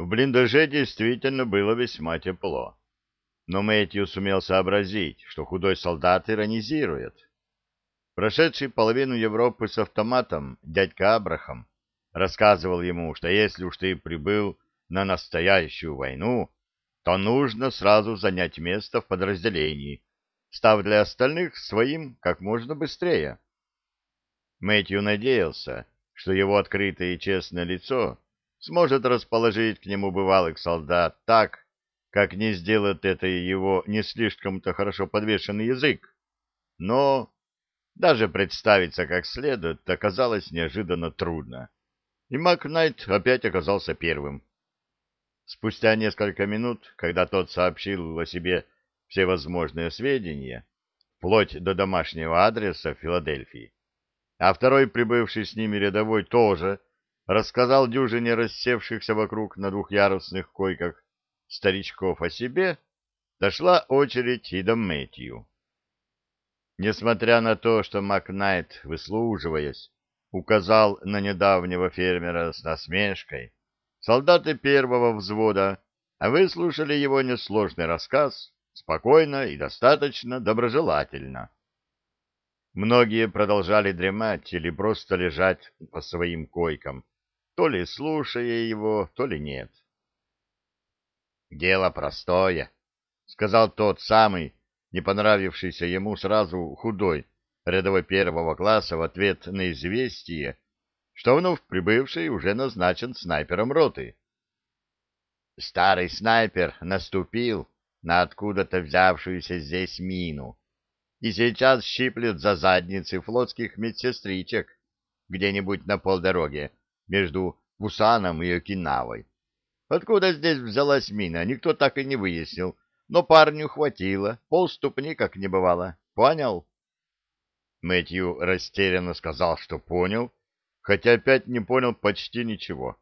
В блиндаже действительно было весьма тепло. Но Мэтью сумел сообразить, что худой солдат иронизирует. Прошедший половину Европы с автоматом дядька Абрахам рассказывал ему, что если уж ты прибыл на настоящую войну, то нужно сразу занять место в подразделении, став для остальных своим как можно быстрее. Мэтью надеялся, что его открытое и честное лицо сможет расположить к нему бывалых солдат так, как не сделает это его не слишком-то хорошо подвешенный язык. Но даже представиться как следует оказалось неожиданно трудно. И Макнайт опять оказался первым. Спустя несколько минут, когда тот сообщил о себе всевозможные сведения, вплоть до домашнего адреса в Филадельфии, а второй, прибывший с ними рядовой, тоже рассказал дюжине рассевшихся вокруг на двухъярусных койках старичков о себе, дошла очередь и до Мэтью. Несмотря на то, что Макнайт, выслуживаясь, указал на недавнего фермера с насмешкой, солдаты первого взвода выслушали его несложный рассказ спокойно и достаточно доброжелательно. Многие продолжали дремать или просто лежать по своим койкам, то ли слушая его, то ли нет. «Дело простое», — сказал тот самый, не понравившийся ему сразу худой, рядовой первого класса в ответ на известие, что вновь прибывший уже назначен снайпером роты. Старый снайпер наступил на откуда-то взявшуюся здесь мину и сейчас щиплет за задницы флотских медсестричек где-нибудь на полдороге между Пусаном и Окинавой. Откуда здесь взялась мина, никто так и не выяснил, но парню хватило, полступни как не бывало. Понял? Мэтью растерянно сказал, что понял, хотя опять не понял почти ничего.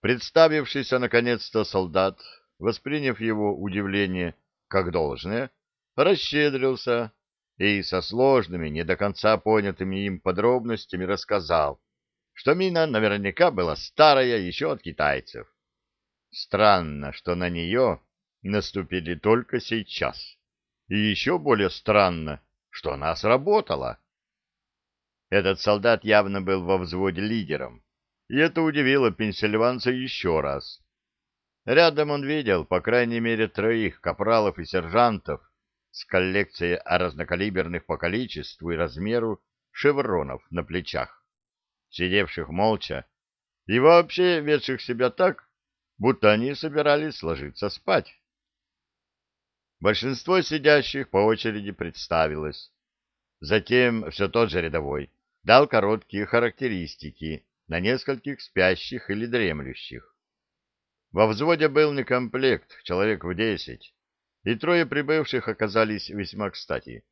Представившийся наконец-то солдат, восприняв его удивление как должное, расщедрился и со сложными, не до конца понятыми им подробностями рассказал, что мина наверняка была старая еще от китайцев. Странно, что на нее наступили только сейчас. И еще более странно, что она сработала. Этот солдат явно был во взводе лидером, и это удивило пенсильванца еще раз. Рядом он видел, по крайней мере, троих капралов и сержантов с коллекцией разнокалиберных по количеству и размеру шевронов на плечах, сидевших молча и вообще ведших себя так, будто они собирались ложиться спать. Большинство сидящих по очереди представилось. Затем все тот же рядовой дал короткие характеристики на нескольких спящих или дремлющих. Во взводе был некомплект, человек в десять, и трое прибывших оказались весьма кстати.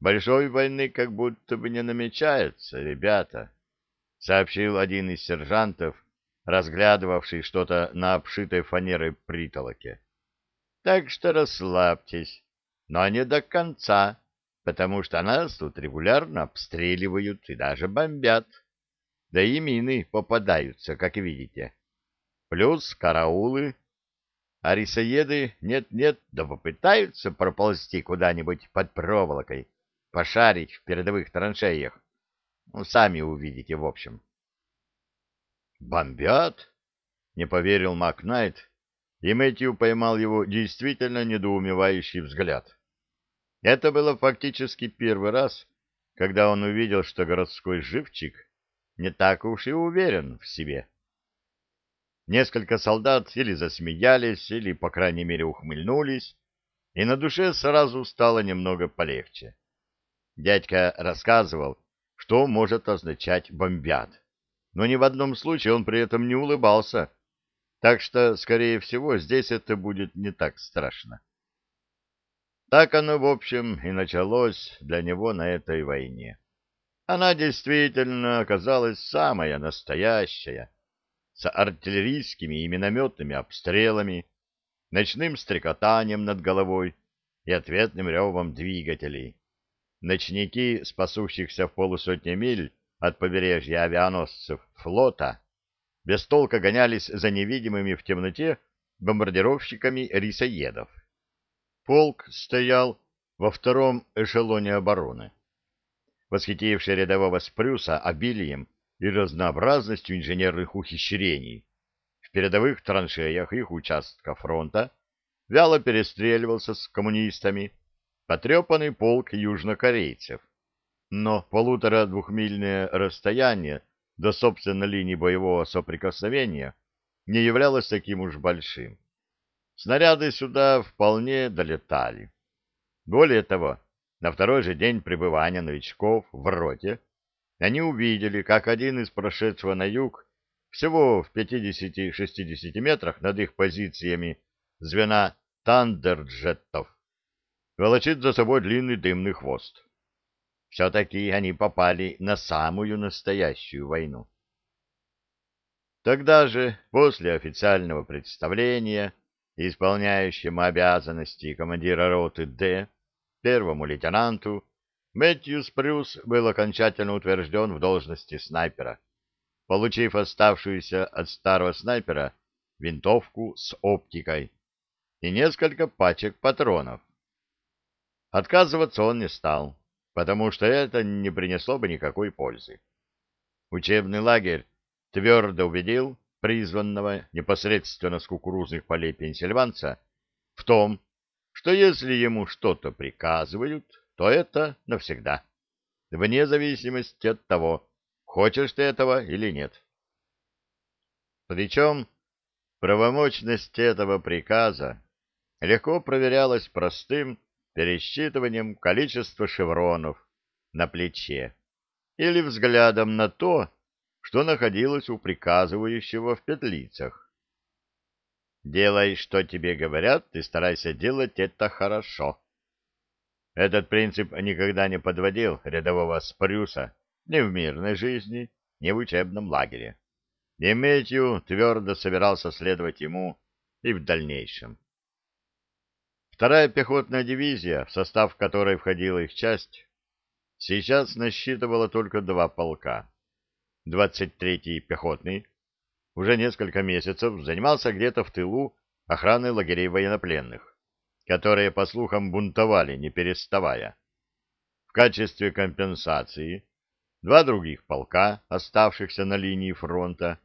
«Большой войны как будто бы не намечается, ребята», — сообщил один из сержантов, разглядывавший что-то на обшитой фанерой притолоке. Так что расслабьтесь, но не до конца, потому что нас тут регулярно обстреливают и даже бомбят. Да и мины попадаются, как видите. Плюс караулы. А рисоеды нет-нет, да попытаются проползти куда-нибудь под проволокой, пошарить в передовых траншеях. Ну, сами увидите, в общем. «Бомбят?» — не поверил Макнайт, и Мэтью поймал его действительно недоумевающий взгляд. Это было фактически первый раз, когда он увидел, что городской живчик не так уж и уверен в себе. Несколько солдат или засмеялись, или, по крайней мере, ухмыльнулись, и на душе сразу стало немного полегче. Дядька рассказывал, что может означать «бомбят», но ни в одном случае он при этом не улыбался, так что, скорее всего, здесь это будет не так страшно. Так оно, в общем, и началось для него на этой войне. Она действительно оказалась самая настоящая, с артиллерийскими и минометными обстрелами, ночным стрекотанием над головой и ответным ревом двигателей. Ночники, спасущихся в полусотни миль от побережья авианосцев флота, без толка гонялись за невидимыми в темноте бомбардировщиками рисоедов. Полк стоял во втором эшелоне обороны, восхитивший рядового Спрюса обилием и разнообразностью инженерных ухищрений. В передовых траншеях их участка фронта вяло перестреливался с коммунистами потрепанный полк южнокорейцев. Но полутора-двухмильное расстояние до собственной линии боевого соприкосновения не являлось таким уж большим. Снаряды сюда вполне долетали. Более того, на второй же день пребывания новичков в роте они увидели, как один из прошедшего на юг, всего в 50-60 метрах над их позициями звена тандерджеттов, волочит за собой длинный дымный хвост. Все-таки они попали на самую настоящую войну. Тогда же, после официального представления, исполняющему обязанности командира роты Д, первому лейтенанту, Мэтьюс Прюс был окончательно утвержден в должности снайпера, получив оставшуюся от старого снайпера винтовку с оптикой и несколько пачек патронов. Отказываться он не стал, потому что это не принесло бы никакой пользы. Учебный лагерь твердо убедил призванного непосредственно с кукурузных полей пенсильванца в том, что если ему что-то приказывают, то это навсегда, вне зависимости от того, хочешь ты этого или нет. Причем правомочность этого приказа легко проверялась простым пересчитыванием количества шевронов на плече или взглядом на то, что находилось у приказывающего в петлицах. Делай, что тебе говорят, и старайся делать это хорошо. Этот принцип никогда не подводил рядового Спрюса ни в мирной жизни, ни в учебном лагере. И Мэтью твердо собирался следовать ему и в дальнейшем. Вторая пехотная дивизия, в состав которой входила их часть, сейчас насчитывала только два полка. 23-й пехотный уже несколько месяцев занимался где-то в тылу охраной лагерей военнопленных, которые, по слухам, бунтовали, не переставая. В качестве компенсации два других полка, оставшихся на линии фронта,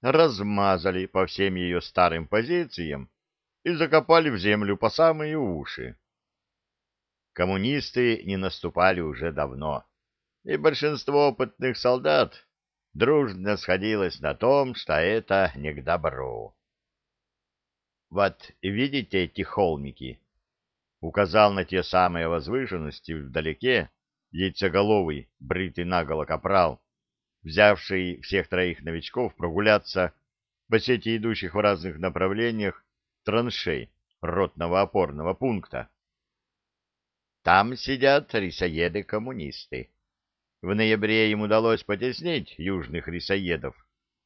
размазали по всем ее старым позициям и закопали в землю по самые уши. Коммунисты не наступали уже давно, и большинство опытных солдат дружно сходилось на том, что это не к добру. «Вот видите эти холмики?» — указал на те самые возвышенности вдалеке яйцеголовый, бритый наголо капрал, взявший всех троих новичков прогуляться по сети идущих в разных направлениях траншей ротного опорного пункта. Там сидят рисоеды-коммунисты. В ноябре им удалось потеснить южных рисоедов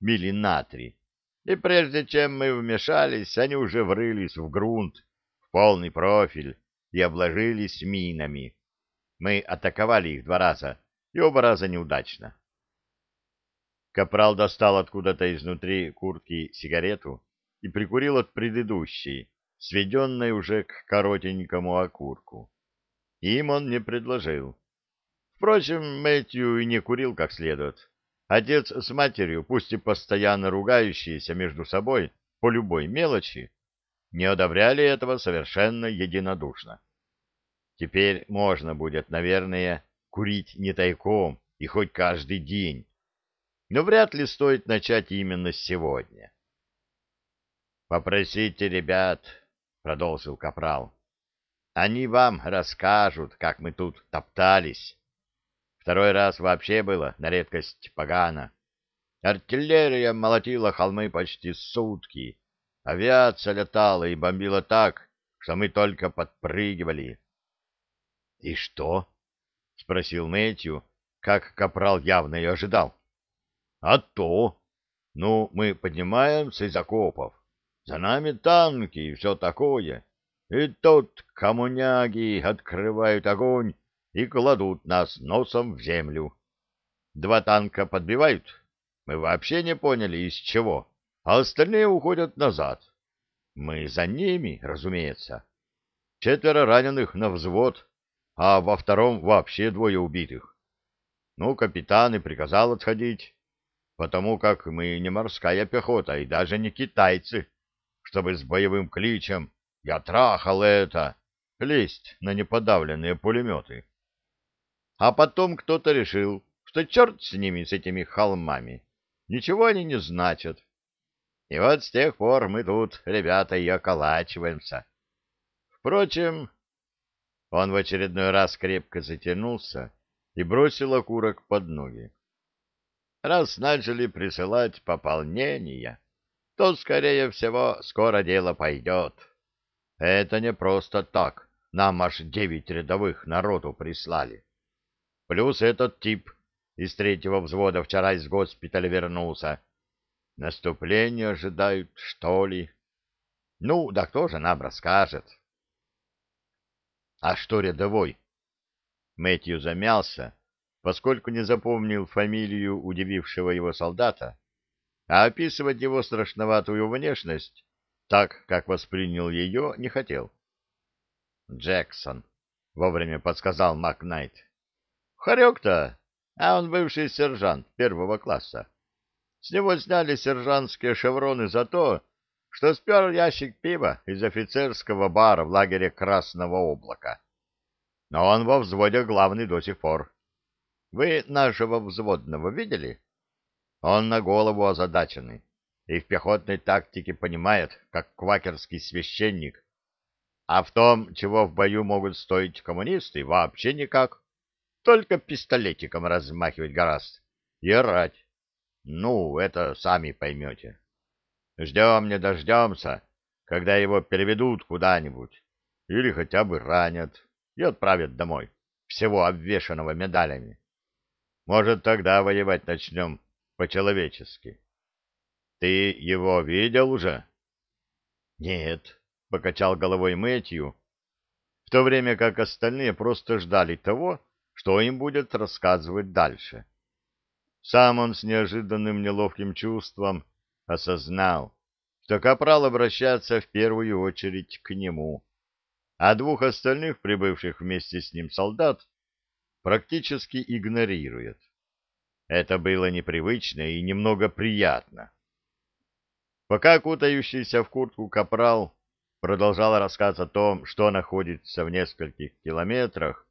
мили на три, и прежде чем мы вмешались, они уже врылись в грунт в полный профиль и обложились минами. Мы атаковали их два раза, и оба раза неудачно. Капрал достал откуда-то изнутри куртки сигарету и прикурил от предыдущей, сведенной уже к коротенькому окурку. Им он не предложил. Впрочем, Мэтью и не курил как следует. Отец с матерью, пусть и постоянно ругающиеся между собой по любой мелочи, не одобряли этого совершенно единодушно. Теперь можно будет, наверное, курить не тайком и хоть каждый день, но вряд ли стоит начать именно сегодня. Попросите ребят, — продолжил Капрал. Они вам расскажут, как мы тут топтались. Второй раз вообще было на редкость погано. Артиллерия молотила холмы почти сутки. Авиация летала и бомбила так, что мы только подпрыгивали. — И что? — спросил Мэтью, как Капрал явно и ожидал. — А то! Ну, мы поднимаемся из окопов. За нами танки и все такое. И тут коммуняги открывают огонь и кладут нас носом в землю. Два танка подбивают, Мы вообще не поняли, из чего, а остальные уходят назад. Мы за ними, разумеется. Четверо раненых на взвод, а во втором вообще двое убитых. Ну, капитан и приказал отходить, потому как мы не морская пехота и даже не китайцы, чтобы с боевым кличем «Я трахал это!» лезть на неподавленные пулеметы. А потом кто-то решил, что черт с ними, с этими холмами. Ничего они не значат. И вот с тех пор мы тут, ребята, и околачиваемся. Впрочем, он в очередной раз крепко затянулся и бросил окурок под ноги. Раз начали присылать пополнения, то, скорее всего, скоро дело пойдет. Это не просто так. Нам аж девять рядовых народу прислали. Плюс этот тип из третьего взвода вчера из госпиталя вернулся. Наступление ожидают, что ли? Ну, да кто же нам расскажет? А что рядовой? Мэтью замялся, поскольку не запомнил фамилию удивившего его солдата, а описывать его страшноватую внешность, так, как воспринял ее, не хотел. «Джексон», — вовремя подсказал Макнайт. «Хорек-то, а он бывший сержант первого класса. С него сняли сержантские шевроны за то, что спер ящик пива из офицерского бара в лагере Красного Облака. Но он во взводе главный до сих пор. Вы нашего взводного видели? Он на голову озадаченный и в пехотной тактике понимает, как квакерский священник. А в том, чего в бою могут стоить коммунисты, вообще никак. Только пистолетиком размахивать гораздо и орать. Ну, это сами поймете. Ждем не дождемся, когда его переведут куда-нибудь или хотя бы ранят и отправят домой, всего обвешанного медалями. Может, тогда воевать начнем по-человечески. Ты его видел уже? Нет, покачал головой Мэтью, в то время как остальные просто ждали того, что им будет рассказывать дальше. Сам он с неожиданным неловким чувством осознал, что капрал обращается в первую очередь к нему, а двух остальных, прибывших вместе с ним солдат, практически игнорирует. Это было непривычно и немного приятно. Пока кутающийся в куртку капрал продолжал рассказ о том, что находится в нескольких километрах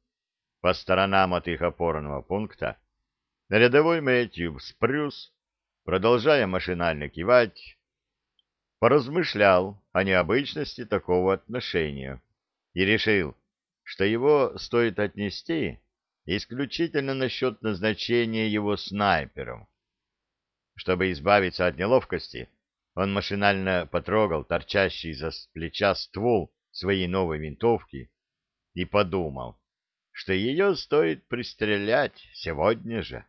по сторонам от их опорного пункта, рядовой Мэтью Спрюс, продолжая машинально кивать, поразмышлял о необычности такого отношения и решил, что его стоит отнести исключительно насчет назначения его снайпером. Чтобы избавиться от неловкости, он машинально потрогал торчащий за плеча ствол своей новой винтовки и подумал, что ее стоит пристрелять сегодня же.